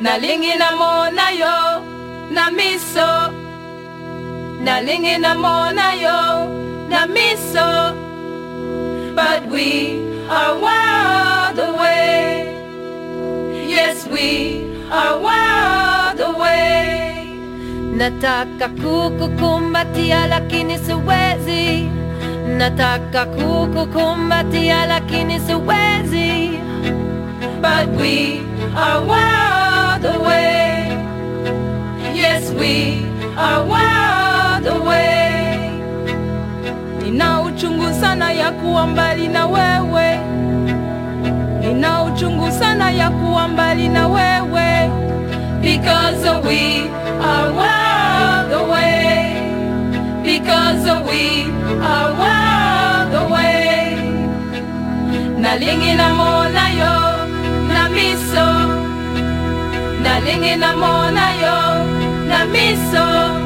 nalingi namona yo na miso. Nalingi namona yo na miso. But we are wild away. Yes we are wild away. Nataka kukukumbatia lakini siwezi, nataka kukukumbatia lakini siwezi. but we are wild are wild away. Nina uchungu sana ya kuwa mbali na wewe, nina uchungu sana ya kuwa mbali na wewe, because we are away, because we are away. Nalingi yo na miso. Nalingi yo na miso